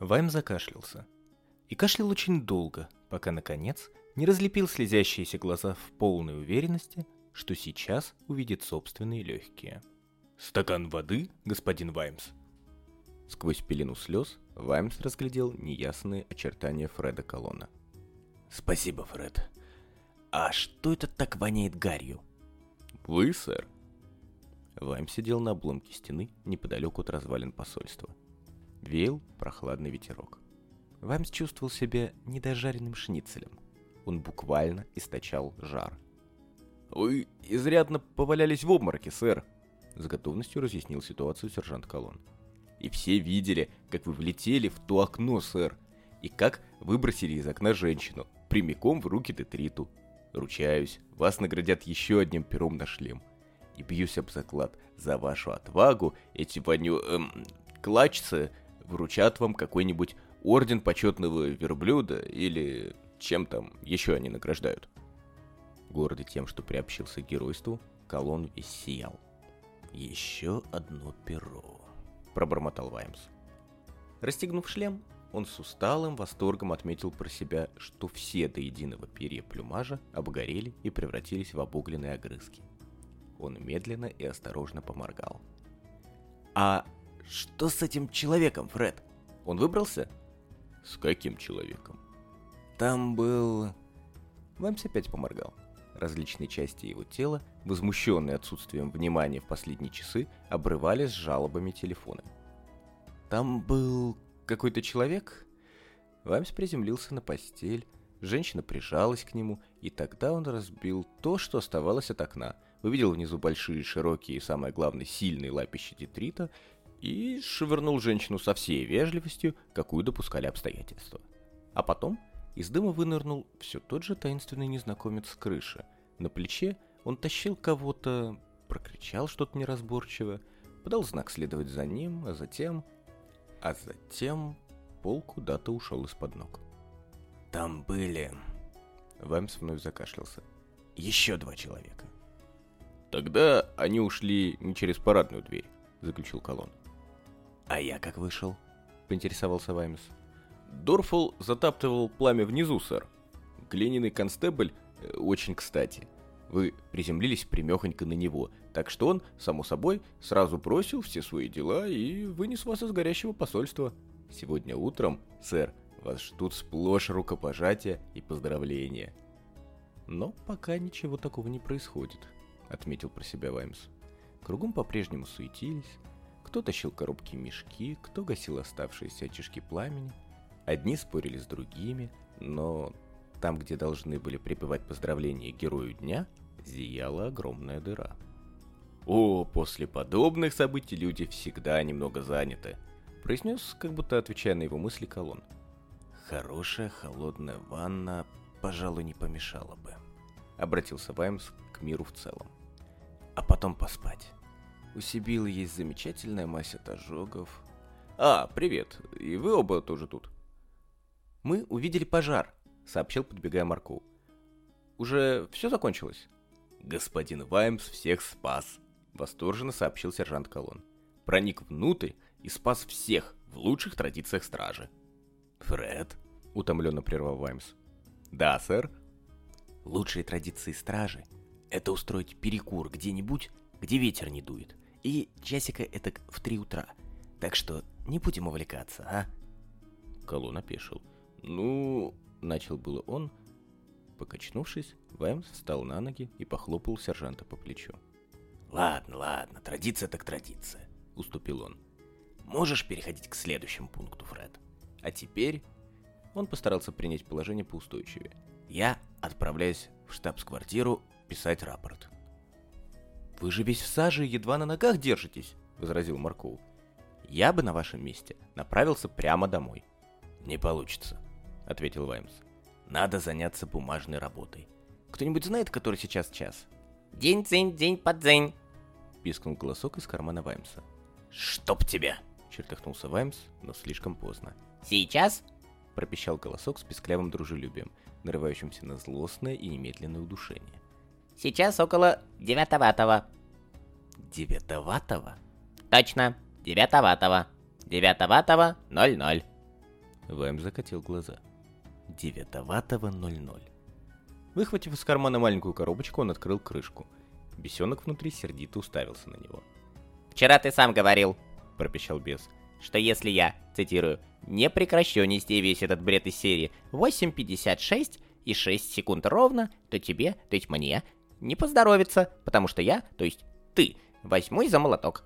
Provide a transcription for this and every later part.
Вайм закашлялся. И кашлял очень долго, пока, наконец, не разлепил слезящиеся глаза в полной уверенности, что сейчас увидит собственные легкие. «Стакан воды, господин Ваймс?» Сквозь пелену слез Ваймс разглядел неясные очертания Фреда Колона. «Спасибо, Фред. А что это так воняет гарью?» «Вы, сэр?» Вайм сидел на обломке стены неподалеку от развалин посольства. Веял прохладный ветерок. Ваймс чувствовал себя недожаренным шницелем. Он буквально источал жар. «Вы изрядно повалялись в обмороке, сэр», — с готовностью разъяснил ситуацию сержант Колон. «И все видели, как вы влетели в то окно, сэр, и как выбросили из окна женщину, прямиком в руки Детриту. Ручаюсь, вас наградят еще одним пером на шлем. И бьюсь об заклад, за вашу отвагу эти воню... Эм, клачцы вручат вам какой-нибудь орден почетного верблюда или чем там еще они награждают. Гордый тем, что приобщился к геройству, колонн сиял. «Еще одно перо», — пробормотал Ваймс. Расстегнув шлем, он с усталым восторгом отметил про себя, что все до единого перья плюмажа обгорели и превратились в обугленные огрызки. Он медленно и осторожно поморгал. «А что с этим человеком, Фред? Он выбрался?» «С каким человеком?» «Там был...» Ваймс опять поморгал. Различные части его тела, возмущенные отсутствием внимания в последние часы, обрывались с жалобами телефона. «Там был какой-то человек?» Ваймс приземлился на постель, женщина прижалась к нему, и тогда он разбил то, что оставалось от окна, увидел внизу большие, широкие и, самое главное, сильные лапища детрита и швырнул женщину со всей вежливостью, какую допускали обстоятельства. А потом из дыма вынырнул все тот же таинственный незнакомец с крыши. На плече он тащил кого-то, прокричал что-то неразборчивое, подал знак следовать за ним, а затем а затем пол куда-то ушел из-под ног. Там были... Ваймс вновь закашлялся. Еще два человека. Тогда они ушли не через парадную дверь, заключил Колон. А я как вышел? Поинтересовался Ваймс. Дорфул затаптывал пламя внизу, сэр. Глиняный констебль э, очень кстати. Вы приземлились примехонько на него, так что он, само собой, сразу бросил все свои дела и вынес вас из горящего посольства. Сегодня утром, сэр, вас ждут сплошь рукопожатия и поздравления. Но пока ничего такого не происходит, отметил про себя Ваймс. Кругом по-прежнему суетились. Кто тащил коробки мешки, кто гасил оставшиеся очишки пламени. Одни спорили с другими, но там, где должны были припевать поздравления герою дня, зияла огромная дыра. «О, после подобных событий люди всегда немного заняты», произнес, как будто отвечая на его мысли колонн. «Хорошая холодная ванна, пожалуй, не помешала бы», обратился Ваймс к миру в целом. «А потом поспать. У Сибилы есть замечательная мазь от ожогов». «А, привет, и вы оба тоже тут?» «Мы увидели пожар», сообщил, подбегая Марку. «Уже все закончилось?» «Господин Ваймс всех спас», — восторженно сообщил сержант Колон. «Проник внутрь и спас всех в лучших традициях стражи». «Фред?» — утомленно прервал Ваймс. «Да, сэр?» «Лучшие традиции стражи — это устроить перекур где-нибудь, где ветер не дует, и часика это в три утра. Так что не будем увлекаться, а?» Колон опешил. «Ну, Начал было он. Покачнувшись, Ваймс встал на ноги и похлопал сержанта по плечу. «Ладно, ладно, традиция так традиция», — уступил он. «Можешь переходить к следующему пункту, Фред. А теперь...» Он постарался принять положение поустойчивее. «Я отправляюсь в штабс-квартиру писать рапорт». «Вы же весь в саже едва на ногах держитесь», — возразил Марков. «Я бы на вашем месте направился прямо домой». «Не получится», ответил Ваймс. Надо заняться бумажной работой. Кто-нибудь знает, который сейчас час? День-дзень, день под дзень. Пискнул голосок из кармана Ваймса. Чтоб тебя! Чертыхнулся Ваймс, но слишком поздно. Сейчас? Пропищал голосок с песклявым дружелюбием, нарывающимся на злостное и немедленное удушение. Сейчас около девятоватого. Девятоватого? Точно, девятоватого. Девятоватого ноль ноль. Вайм закатил глаза. Девятоватого ноль ноль. Выхватив из кармана маленькую коробочку, он открыл крышку. Бесенок внутри сердито уставился на него. «Вчера ты сам говорил», — пропищал бес, «что если я, цитирую, не прекращу нести весь этот бред из серии 8.56 и 6 секунд ровно, то тебе, то есть мне, не поздоровится, потому что я, то есть ты, возьму за молоток.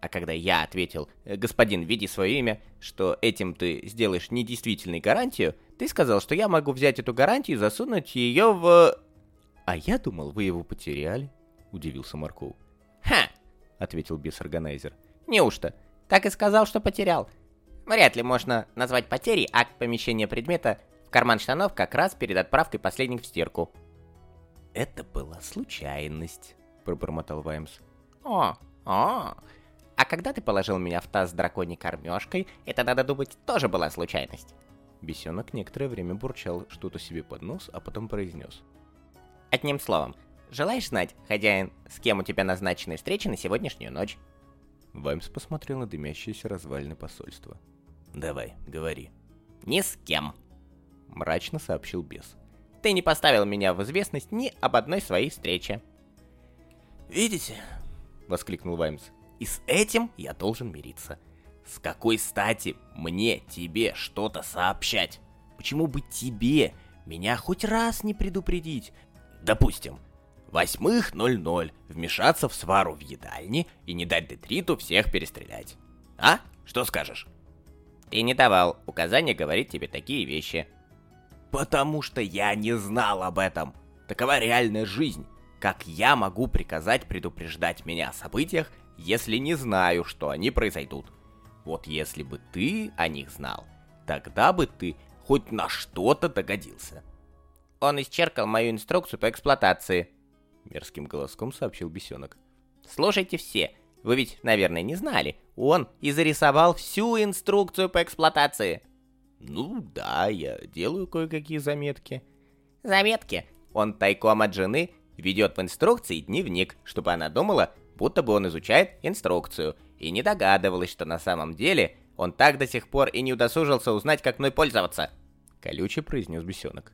А когда я ответил, «Э, господин, введи свое имя, что этим ты сделаешь недействительной гарантию, ты сказал, что я могу взять эту гарантию и засунуть ее в... А я думал, вы его потеряли, удивился Марков. Ха, ответил бес-органайзер. Неужто? Так и сказал, что потерял. Вряд ли можно назвать потерей акт помещения предмета в карман штанов как раз перед отправкой последних в стирку. Это была случайность, пробормотал Ваймс. О, о. А когда ты положил меня в таз с драконьей кормежкой, это, надо думать, тоже была случайность. Бесенок некоторое время бурчал что-то себе под нос, а потом произнес. Одним словом, желаешь знать, хозяин, с кем у тебя назначены встречи на сегодняшнюю ночь? Ваймс посмотрел на дымящиеся развалины посольства. «Давай, говори». «Ни с кем», — мрачно сообщил бес. «Ты не поставил меня в известность ни об одной своей встрече». «Видите?» — воскликнул Ваймс. «И с этим я должен мириться. С какой стати мне тебе что-то сообщать? Почему бы тебе меня хоть раз не предупредить? Допустим, восьмых ноль ноль вмешаться в свару в едальне и не дать Детриту всех перестрелять. А? Что скажешь? Ты не давал указания говорить тебе такие вещи. Потому что я не знал об этом. Такова реальная жизнь. Как я могу приказать предупреждать меня о событиях, если не знаю, что они произойдут? Вот если бы ты о них знал, тогда бы ты хоть на что-то догодился. Он исчеркал мою инструкцию по эксплуатации, мерзким голоском сообщил бесенок. Слушайте все, вы ведь, наверное, не знали. Он и зарисовал всю инструкцию по эксплуатации. Ну да, я делаю кое-какие заметки. Заметки? Он тайком от жены ведет в инструкции дневник, чтобы она думала, будто бы он изучает инструкцию, и не догадывалась, что на самом деле он так до сих пор и не удосужился узнать, как мной пользоваться. Колюче произнес бесенок.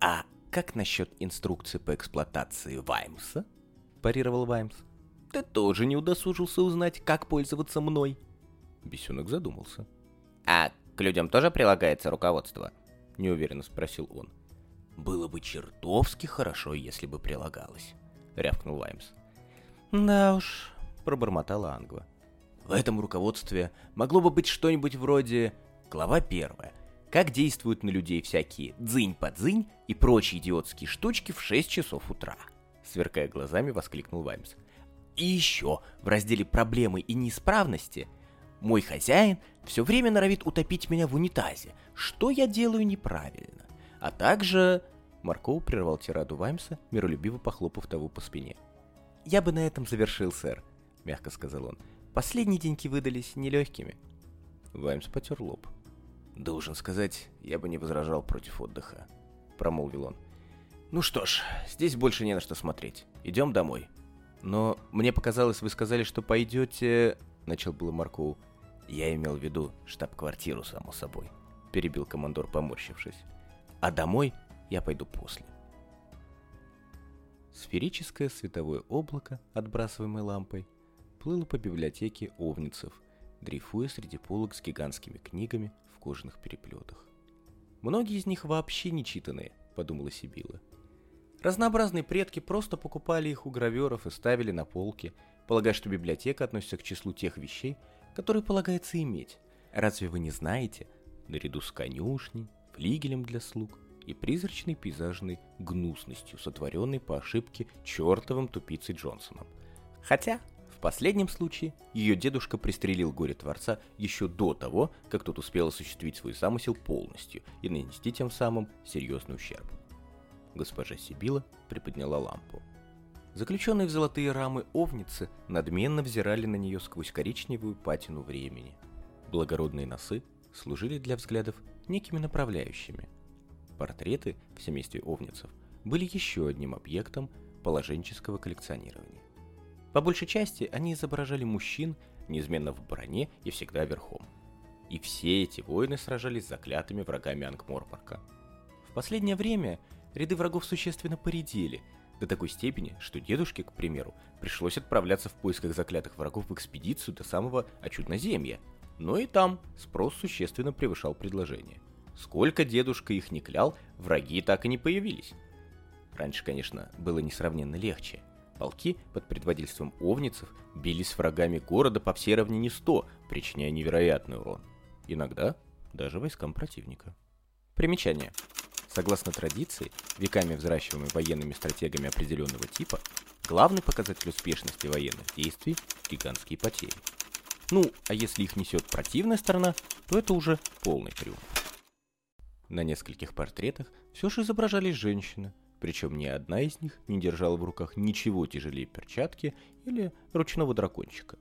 А как насчет инструкции по эксплуатации Ваймса? Парировал Ваймс. Ты тоже не удосужился узнать, как пользоваться мной. Бесенок задумался. А к людям тоже прилагается руководство? Неуверенно спросил он. Было бы чертовски хорошо, если бы прилагалось, рявкнул Ваймс. Да уж, пробормотала Ангва. В этом руководстве могло бы быть что-нибудь вроде «Глава первая. Как действуют на людей всякие дзынь-подзынь и прочие идиотские штучки в 6 часов утра?» Сверкая глазами, воскликнул Ваймс. И еще в разделе «Проблемы и неисправности» мой хозяин все время норовит утопить меня в унитазе, что я делаю неправильно. А также... Марков прервал тираду Ваймса, миролюбиво похлопав того по спине. «Я бы на этом завершил, сэр», — мягко сказал он. Последние деньки выдались нелегкими. Ваймс потер лоб. «Должен сказать, я бы не возражал против отдыха», — промолвил он. «Ну что ж, здесь больше не на что смотреть. Идем домой». «Но мне показалось, вы сказали, что пойдете...» — начал было Маркоу. «Я имел в виду штаб-квартиру, само собой», — перебил командор, поморщившись. «А домой я пойду после». Сферическое световое облако, отбрасываемое лампой, плыло по библиотеке Овницев, дрейфуя среди полок с гигантскими книгами в кожаных переплетах. «Многие из них вообще не читанные», — подумала Сибила. Разнообразные предки просто покупали их у граверов и ставили на полки, полагая, что библиотека относится к числу тех вещей, которые полагается иметь. Разве вы не знаете, наряду с конюшней, флигелем для слуг и призрачной пейзажной гнусностью, сотворенной по ошибке чертовым тупицей Джонсоном. Хотя, в последнем случае, ее дедушка пристрелил горе-творца еще до того, как тот успел осуществить свой замысел полностью и нанести тем самым серьезный ущерб. Госпожа Сибила приподняла лампу. Заключенные в золотые рамы овницы надменно взирали на нее сквозь коричневую патину времени. Благородные носы служили для взглядов некими направляющими. Портреты в семействе овницев были еще одним объектом положенческого коллекционирования. По большей части они изображали мужчин, неизменно в броне и всегда верхом. И все эти воины сражались с заклятыми врагами Ангморпорка. В последнее время ряды врагов существенно поредели, до такой степени, что дедушке, к примеру, пришлось отправляться в поисках заклятых врагов в экспедицию до самого Очудноземья. Но и там спрос существенно превышал предложение. Сколько дедушка их не клял, враги так и не появились. Раньше, конечно, было несравненно легче. Полки под предводительством овницев бились с врагами города по всей равнине 100, причиняя невероятный урон. Иногда даже войскам противника. Примечание. Согласно традиции, веками взращиваемой военными стратегами определенного типа, главный показатель успешности военных действий – гигантские потери. Ну, а если их несет противная сторона, то это уже полный триумф. На нескольких портретах все же изображались женщины, причем ни одна из них не держала в руках ничего тяжелее перчатки или ручного дракончика.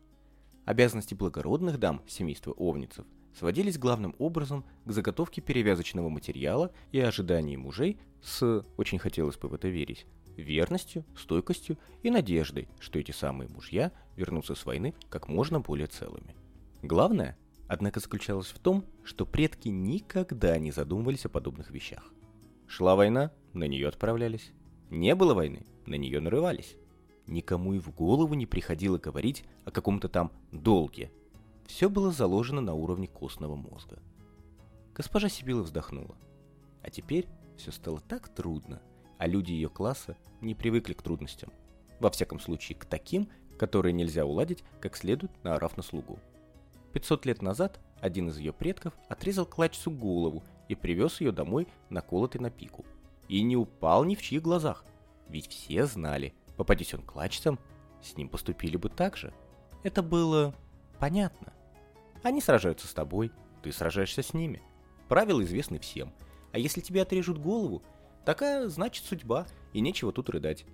Обязанности благородных дам семейства овницев сводились главным образом к заготовке перевязочного материала и ожидании мужей с, очень хотелось бы в это верить, верностью, стойкостью и надеждой, что эти самые мужья вернутся с войны как можно более целыми. Главное, однако, заключалось в том, что предки никогда не задумывались о подобных вещах. Шла война, на нее отправлялись. Не было войны, на нее нарывались. Никому и в голову не приходило говорить о каком-то там долге. Все было заложено на уровне костного мозга. Госпожа Сибила вздохнула. А теперь все стало так трудно, а люди ее класса не привыкли к трудностям. Во всяком случае, к таким, которые нельзя уладить, как следует, наорав на слугу. 500 лет назад один из ее предков отрезал клачцу голову и привез ее домой наколотой на пику. И не упал ни в чьих глазах, ведь все знали, попадись он клачцам, с ним поступили бы так же. Это было понятно. Они сражаются с тобой, ты сражаешься с ними. Правила известны всем. А если тебе отрежут голову, такая, значит, судьба, и нечего тут рыдать.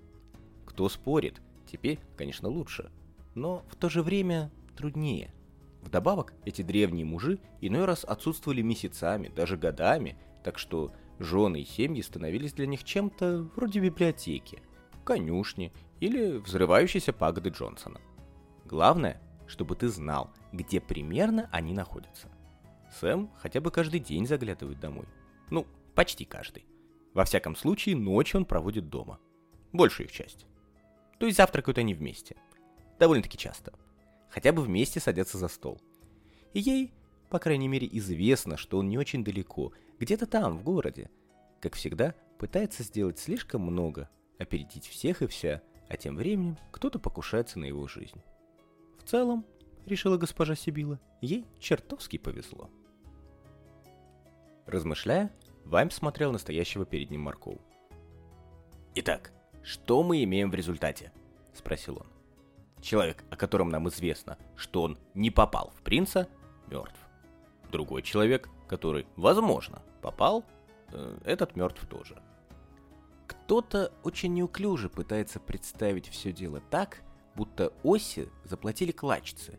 Кто спорит, теперь, конечно, лучше. Но в то же время труднее. Вдобавок, эти древние мужи иной раз отсутствовали месяцами, даже годами, так что жены и семьи становились для них чем-то вроде библиотеки, конюшни или взрывающейся пагоды Джонсона. Главное, чтобы ты знал, где примерно они находятся. Сэм хотя бы каждый день заглядывает домой. Ну, почти каждый. Во всяком случае, ночью он проводит дома. Большую их часть. То есть завтракают они вместе. Довольно-таки часто хотя бы вместе садятся за стол. И ей, по крайней мере, известно, что он не очень далеко, где-то там, в городе. Как всегда, пытается сделать слишком много, опередить всех и вся, а тем временем кто-то покушается на его жизнь. В целом, решила госпожа Сибила, ей чертовски повезло. Размышляя, Вайм смотрел настоящего перед ним Маркоу. «Итак, что мы имеем в результате?» – спросил он. Человек, о котором нам известно, что он не попал в принца, мертв. Другой человек, который, возможно, попал, э, этот мертв тоже. Кто-то очень неуклюже пытается представить все дело так, будто оси заплатили клачцы.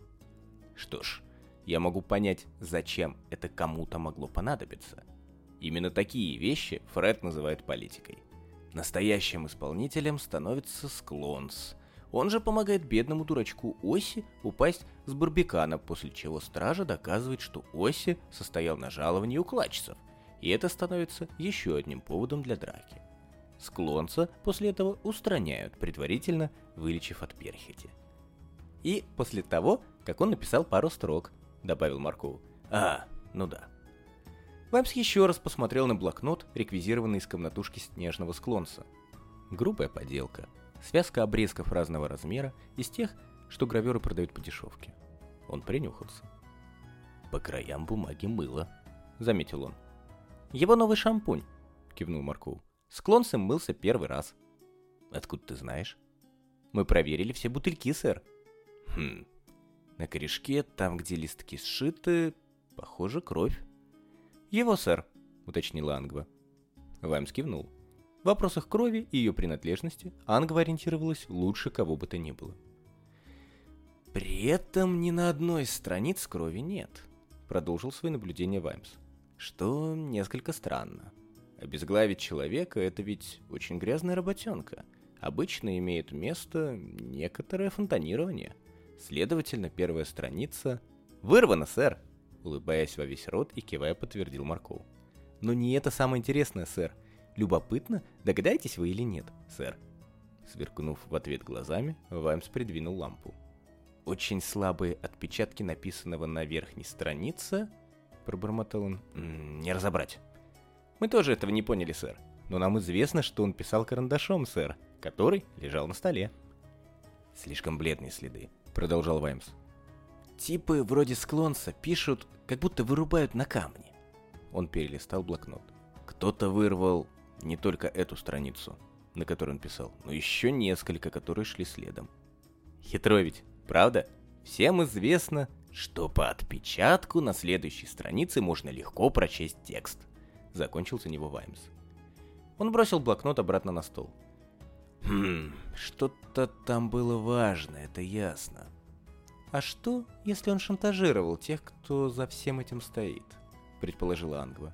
Что ж, я могу понять, зачем это кому-то могло понадобиться. Именно такие вещи Фред называет политикой. Настоящим исполнителем становится Склонс – он же помогает бедному дурачку Оси упасть с барбекана, после чего стража доказывает, что Оси состоял на жаловании у клачцев, и это становится еще одним поводом для драки. Склонца после этого устраняют, предварительно вылечив от перхоти. И после того, как он написал пару строк, добавил Марков. А, ну да. Ваймс еще раз посмотрел на блокнот, реквизированный из комнатушки снежного склонца. Грубая поделка, связка обрезков разного размера из тех, что граверы продают по дешевке. Он принюхался. «По краям бумаги мыло», — заметил он. «Его новый шампунь», — кивнул Марков. «С Клонсом мылся первый раз». «Откуда ты знаешь?» «Мы проверили все бутыльки, сэр». «Хм. На корешке, там, где листки сшиты, похоже, кровь». «Его, сэр», — уточнила Ангва. Ваймс кивнул. В вопросах крови и ее принадлежности Анга ориентировалась лучше кого бы то ни было. «При этом ни на одной из страниц крови нет», — продолжил свои наблюдения Ваймс. «Что несколько странно. Обезглавить человека — это ведь очень грязная работенка. Обычно имеет место некоторое фонтанирование. Следовательно, первая страница... «Вырвана, сэр!» — Улыбаясь во весь рот и кивая, подтвердил Марков. Но не это самое интересное, сэр. Любопытно, догадаетесь вы или нет, сэр? Сверкнув в ответ глазами, Ваймс придвинул лампу. «Очень слабые отпечатки написанного на верхней странице», — пробормотал он. «М -м, «Не разобрать». «Мы тоже этого не поняли, сэр. Но нам известно, что он писал карандашом, сэр, который лежал на столе». «Слишком бледные следы», — продолжал Ваймс. «Типы вроде склонца пишут, как будто вырубают на камне». Он перелистал блокнот. Кто-то вырвал не только эту страницу, на которой он писал, но еще несколько, которые шли следом. Хитро ведь, правда? Всем известно, что по отпечатку на следующей странице можно легко прочесть текст. Закончил за него Ваймс. Он бросил блокнот обратно на стол. Хм, что-то там было важное, это ясно. А что, если он шантажировал тех, кто за всем этим стоит? Предположила Ангва.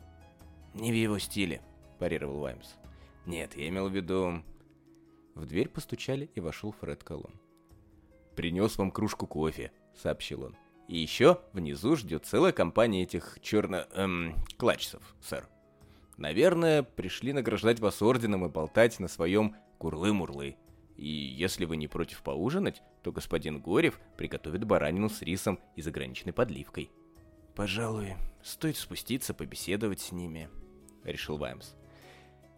Не в его стиле, парировал Ваймс. Нет, я имел в виду... В дверь постучали, и вошел Фред Колон. «Принес вам кружку кофе», — сообщил он. «И еще внизу ждет целая компания этих черно... эм... клачцев, сэр. Наверное, пришли награждать вас орденом и болтать на своем курлы-мурлы. И если вы не против поужинать, то господин Горев приготовит баранину с рисом и заграничной подливкой». «Пожалуй, стоит спуститься, побеседовать с ними», — решил Ваймс.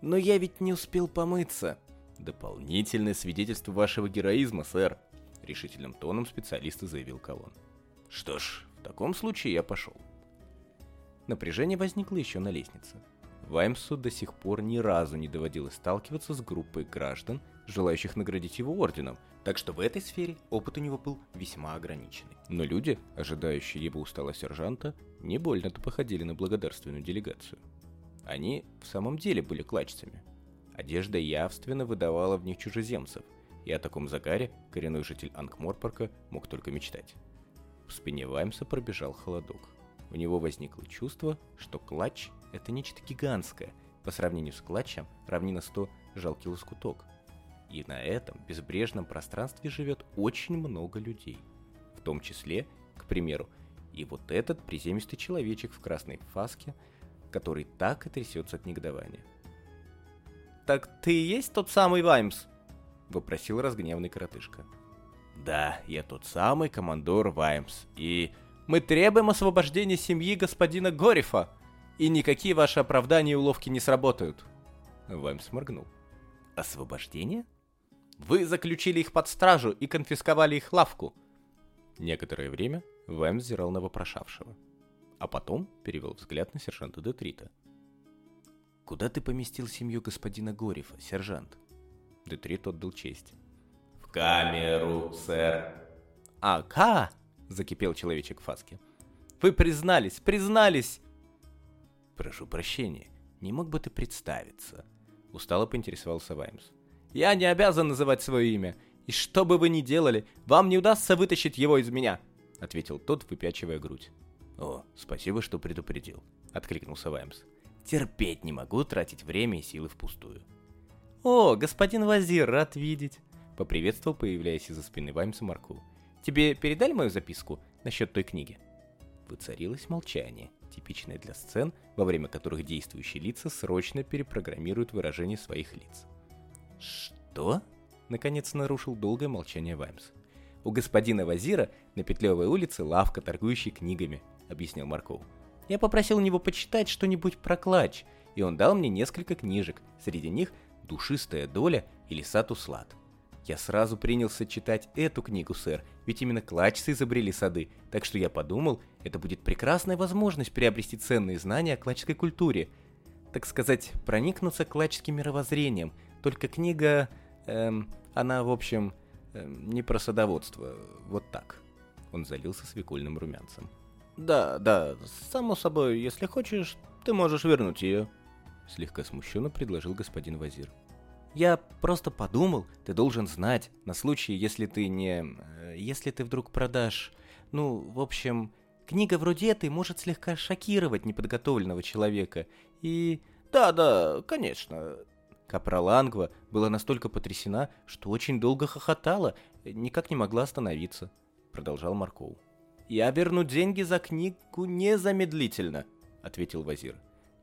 Но я ведь не успел помыться. Дополнительное свидетельство вашего героизма, сэр, решительным тоном специалиста заявил Колон. Что ж, в таком случае я пошел. Напряжение возникло еще на лестнице. Ваймсу до сих пор ни разу не доводилось сталкиваться с группой граждан, желающих наградить его орденом, так что в этой сфере опыт у него был весьма ограниченный. Но люди, ожидающие его устала сержанта, не больно-то походили на благодарственную делегацию. Они в самом деле были клачцами. Одежда явственно выдавала в них чужеземцев, и о таком загаре коренной житель Ангморпорка мог только мечтать. В спине Ваймса пробежал холодок. У него возникло чувство, что клатч — это нечто гигантское, по сравнению с клатчем равнина 100 жалкий лоскуток. И на этом безбрежном пространстве живет очень много людей. В том числе, к примеру, и вот этот приземистый человечек в красной фаске — который так и трясется от негодования. «Так ты и есть тот самый Ваймс?» — вопросил разгневанный коротышка. «Да, я тот самый командор Ваймс, и мы требуем освобождения семьи господина Горифа, и никакие ваши оправдания и уловки не сработают». Ваймс моргнул. «Освобождение? Вы заключили их под стражу и конфисковали их лавку». Некоторое время Ваймс взирал на вопрошавшего а потом перевел взгляд на сержанта Детрита. «Куда ты поместил семью господина Горифа, сержант?» Детрит отдал честь. «В камеру, сэр». «Ага!» — закипел человечек в фаске. «Вы признались, признались!» «Прошу прощения, не мог бы ты представиться?» Устало поинтересовался Ваймс. «Я не обязан называть свое имя, и что бы вы ни делали, вам не удастся вытащить его из меня!» Ответил тот, выпячивая грудь. «О, спасибо, что предупредил», — откликнулся Ваймс. «Терпеть не могу тратить время и силы впустую». «О, господин Вазир, рад видеть!» — поприветствовал, появляясь из-за спины Ваймса Марку. «Тебе передали мою записку насчет той книги?» Воцарилось молчание, типичное для сцен, во время которых действующие лица срочно перепрограммируют выражение своих лиц. «Что?» — наконец нарушил долгое молчание Ваймс. «У господина Вазира на Петлевой улице лавка, торгующая книгами», — объяснил Марков. «Я попросил у него почитать что-нибудь про клатч, и он дал мне несколько книжек, среди них «Душистая доля» или «Сатуслад». Я сразу принялся читать эту книгу, сэр, ведь именно клачцы изобрели сады, так что я подумал, это будет прекрасная возможность приобрести ценные знания о клачской культуре. Так сказать, проникнуться клачским мировоззрением. Только книга... Эм, она, в общем, эм, не про садоводство. Вот так. Он залился свекольным румянцем. «Да, да, само собой, если хочешь, ты можешь вернуть ее», — слегка смущенно предложил господин Вазир. «Я просто подумал, ты должен знать, на случай, если ты не... Э, если ты вдруг продашь... Ну, в общем, книга вроде этой может слегка шокировать неподготовленного человека, и... Да, да, конечно...» Капрал Ангва была настолько потрясена, что очень долго хохотала, никак не могла остановиться, продолжал Марков. «Я верну деньги за книгу незамедлительно», — ответил Вазир.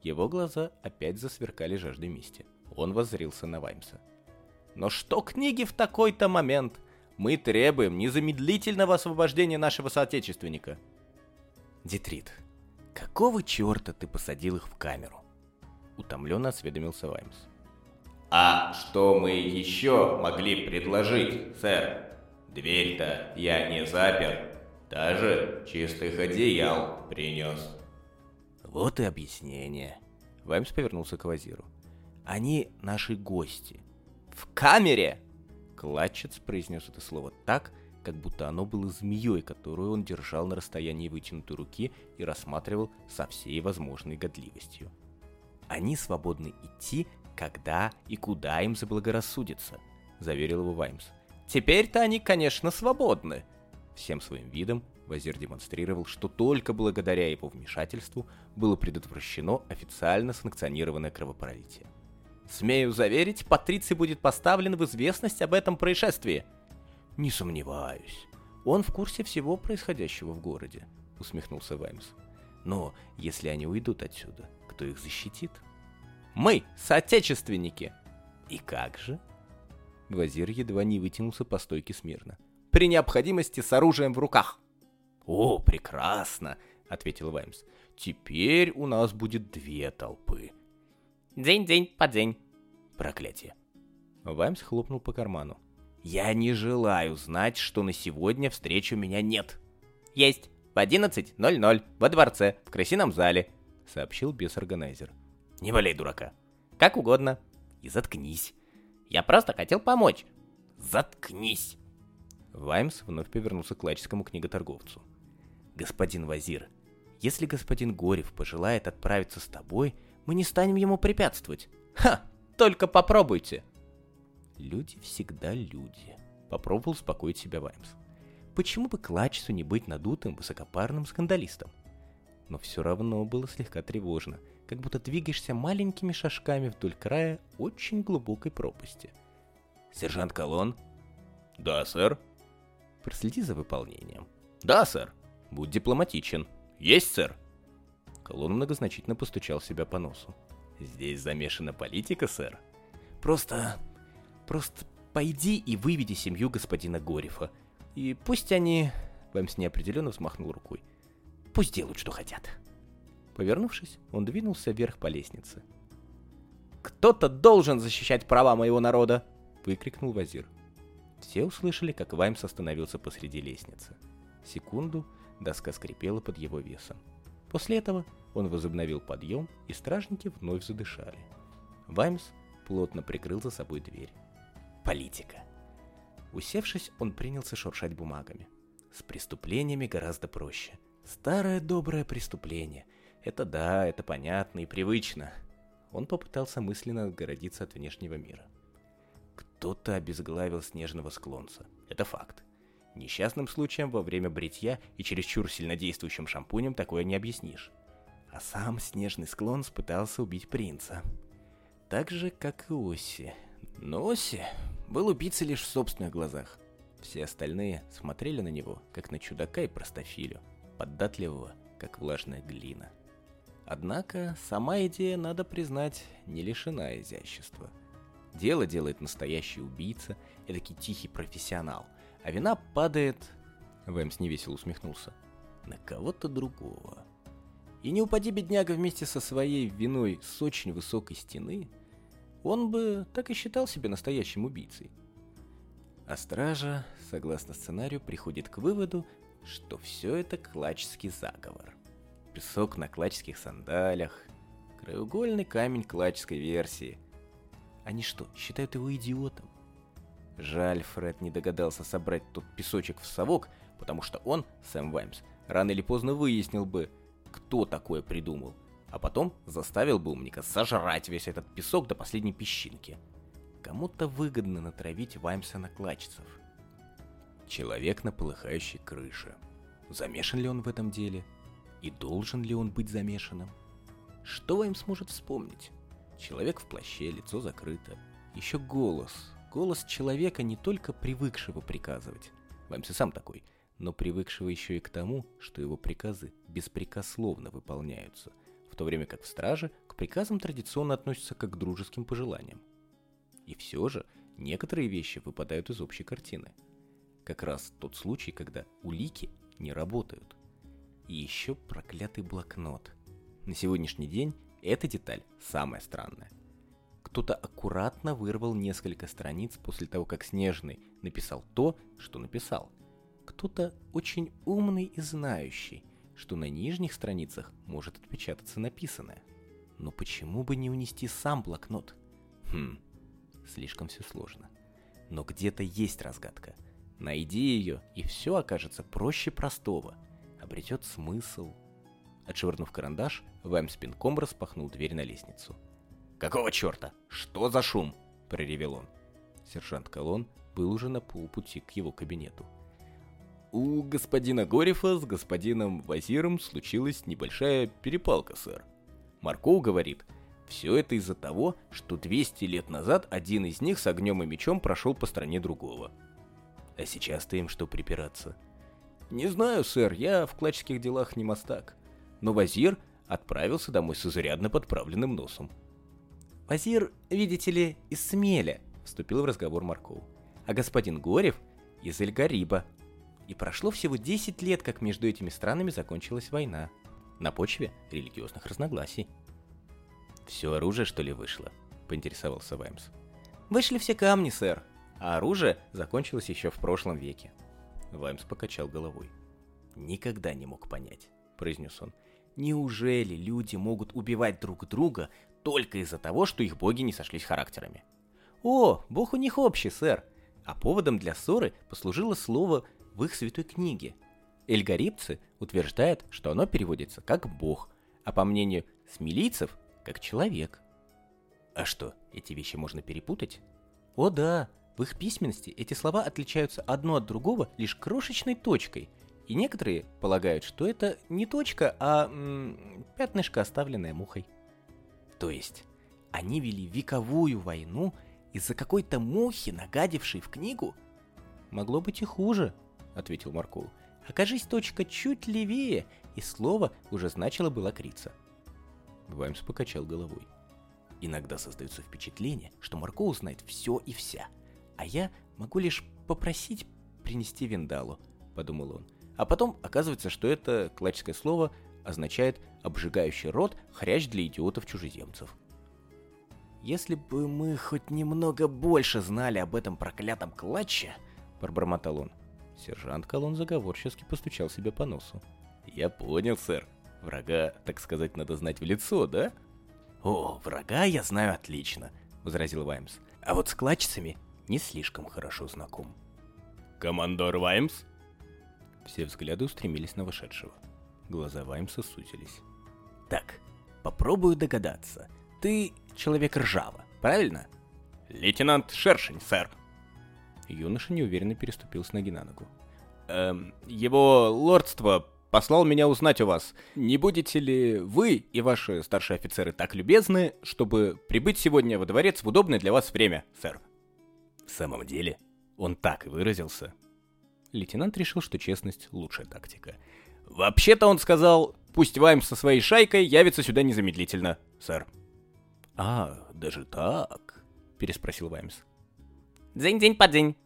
Его глаза опять засверкали жаждой мести. Он воззрился на Ваймса. «Но что книги в такой-то момент? Мы требуем незамедлительного освобождения нашего соотечественника». «Детрит, какого черта ты посадил их в камеру?» Утомленно осведомился Ваймс. «А что мы еще могли предложить, сэр? Дверь-то я не запер, даже чистых одеял принес». Вот и объяснение. Ваймс повернулся к Вазиру. Они наши гости. В камере! Кладчиц произнес это слово так, как будто оно было змеей, которую он держал на расстоянии вытянутой руки и рассматривал со всей возможной годливостью. Они свободны идти, когда и куда им заблагорассудится, заверил его Ваймс. Теперь-то они, конечно, свободны. Всем своим видом Вазир демонстрировал, что только благодаря его вмешательству было предотвращено официально санкционированное кровопролитие. «Смею заверить, Патриций будет поставлен в известность об этом происшествии». «Не сомневаюсь. Он в курсе всего происходящего в городе», — усмехнулся Ваймс. «Но если они уйдут отсюда, кто их защитит?» «Мы, соотечественники!» «И как же?» Вазир едва не вытянулся по стойке смирно. «При необходимости с оружием в руках!» «О, прекрасно!» — ответил Ваймс. «Теперь у нас будет две толпы». День-день по день. Проклятие. Ваймс хлопнул по карману. «Я не желаю знать, что на сегодня встречи у меня нет». «Есть. В 11.00 во дворце, в крысином зале», — сообщил бес-органайзер. «Не валяй дурака». «Как угодно». «И заткнись». «Я просто хотел помочь». «Заткнись». Ваймс вновь повернулся к лаческому книготорговцу. «Господин Вазир, если господин Горев пожелает отправиться с тобой, мы не станем ему препятствовать. Ха, только попробуйте. Люди всегда люди. Попробовал успокоить себя Ваймс. Почему бы Клачсу не быть надутым, высокопарным скандалистом? Но все равно было слегка тревожно, как будто двигаешься маленькими шажками вдоль края очень глубокой пропасти. «Сержант Колон?» «Да, сэр». «Проследи за выполнением». «Да, сэр». «Будь дипломатичен». «Есть, сэр». Колон многозначительно постучал себя по носу. «Здесь замешана политика, сэр?» «Просто... просто пойди и выведи семью господина Горефа. И пусть они...» Вэмс неопределенно взмахнул рукой. «Пусть делают, что хотят». Повернувшись, он двинулся вверх по лестнице. «Кто-то должен защищать права моего народа!» — выкрикнул Вазир. Все услышали, как Ваймс остановился посреди лестницы. Секунду доска скрипела под его весом. После этого он возобновил подъем, и стражники вновь задышали. Ваймс плотно прикрыл за собой дверь. Политика. Усевшись, он принялся шуршать бумагами. С преступлениями гораздо проще. Старое доброе преступление. Это да, это понятно и привычно. Он попытался мысленно отгородиться от внешнего мира. Кто-то обезглавил снежного склонца. Это факт. Несчастным случаем во время бритья и чересчур сильнодействующим шампунем такое не объяснишь. А сам снежный склон пытался убить принца. Так же, как и Оси. Но Оси был убийцей лишь в собственных глазах. Все остальные смотрели на него, как на чудака и простофилю, податливого, как влажная глина. Однако, сама идея, надо признать, не лишена изящества. Дело делает настоящий убийца, эдакий тихий профессионал, а вина падает... Вэмс невесело усмехнулся. На кого-то другого. И не упади бедняга вместе со своей виной с очень высокой стены, он бы так и считал себя настоящим убийцей. А стража, согласно сценарию, приходит к выводу, что все это клачский заговор. Песок на клачских сандалях, краеугольный камень клачской версии. Они что, считают его идиотом? Жаль, Фред не догадался собрать тот песочек в совок, потому что он, Сэм Ваймс, рано или поздно выяснил бы, кто такое придумал, а потом заставил бы умника сожрать весь этот песок до последней песчинки. Кому-то выгодно натравить Ваймса на клачцев. Человек на полыхающей крыше. Замешан ли он в этом деле? И должен ли он быть замешанным? Что Ваймс может вспомнить? Человек в плаще, лицо закрыто. Еще голос. Голос человека, не только привыкшего приказывать. Ваймс и сам такой. Но привыкшего еще и к тому, что его приказы беспрекословно выполняются, в то время как в страже к приказам традиционно относятся как к дружеским пожеланиям. И все же некоторые вещи выпадают из общей картины. Как раз тот случай, когда улики не работают. И еще проклятый блокнот. На сегодняшний день эта деталь самая странная. Кто-то аккуратно вырвал несколько страниц после того, как Снежный написал то, что написал. Кто-то очень умный и знающий, что на нижних страницах может отпечататься написанное. Но почему бы не унести сам блокнот? Хм, слишком все сложно. Но где-то есть разгадка. Найди ее, и все окажется проще простого. Обретет смысл. Отшвырнув карандаш, Вайм с пинком распахнул дверь на лестницу. «Какого черта? Что за шум?» – проревел он. Сержант Колон был уже на полпути к его кабинету. «У господина Горефа с господином Вазиром случилась небольшая перепалка, сэр. Маркоу говорит, все это из-за того, что 200 лет назад один из них с огнем и мечом прошел по стране другого. А сейчас-то им что припираться? Не знаю, сэр, я в клачских делах не мастак. Но Вазир отправился домой с изрядно подправленным носом. Вазир, видите ли, из Смеля, вступил в разговор Марков. А господин Горев из Эльгариба. И прошло всего 10 лет, как между этими странами закончилась война. На почве религиозных разногласий. «Все оружие, что ли, вышло?» — поинтересовался Ваймс. «Вышли все камни, сэр. А оружие закончилось еще в прошлом веке». Ваймс покачал головой. «Никогда не мог понять», — произнес он. «Неужели люди могут убивать друг друга только из-за того, что их боги не сошлись характерами. О, бог у них общий, сэр. А поводом для ссоры послужило слово в их святой книге. Эльгарибцы утверждают, что оно переводится как «бог», а по мнению смелийцев – как «человек». А что, эти вещи можно перепутать? О да, в их письменности эти слова отличаются одно от другого лишь крошечной точкой, и некоторые полагают, что это не точка, а м- пятнышко, оставленное мухой. То есть, они вели вековую войну из-за какой-то мухи, нагадившей в книгу? Могло быть и хуже, ответил Марков. Окажись точка чуть левее, и слово уже значило бы лакрица. Ваймс покачал головой. Иногда создается впечатление, что Марков знает все и вся, а я могу лишь попросить принести виндалу, подумал он. А потом оказывается, что это клачское слово означает обжигающий рот хрящ для идиотов-чужеземцев. «Если бы мы хоть немного больше знали об этом проклятом клатче», — пробормотал он. Сержант Колон заговорчески постучал себе по носу. «Я понял, сэр. Врага, так сказать, надо знать в лицо, да?» «О, врага я знаю отлично», — возразил Ваймс. «А вот с клатчцами не слишком хорошо знаком». «Командор Ваймс?» Все взгляды устремились на вошедшего. Глаза Ваймса сузились. «Так, попробую догадаться. Ты человек ржава, правильно?» «Лейтенант Шершень, сэр». Юноша неуверенно переступил с ноги на ногу. «Эм, его лордство послал меня узнать у вас, не будете ли вы и ваши старшие офицеры так любезны, чтобы прибыть сегодня во дворец в удобное для вас время, сэр?» «В самом деле, он так и выразился». Лейтенант решил, что честность — лучшая тактика — Вообще-то он сказал, пусть Ваймс со своей шайкой явится сюда незамедлительно, сэр. А, даже так? Переспросил Ваймс. Дзынь-дзынь-подзынь.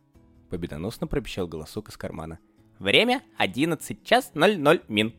Победоносно пропищал голосок из кармана. Время 11 час 00 мин.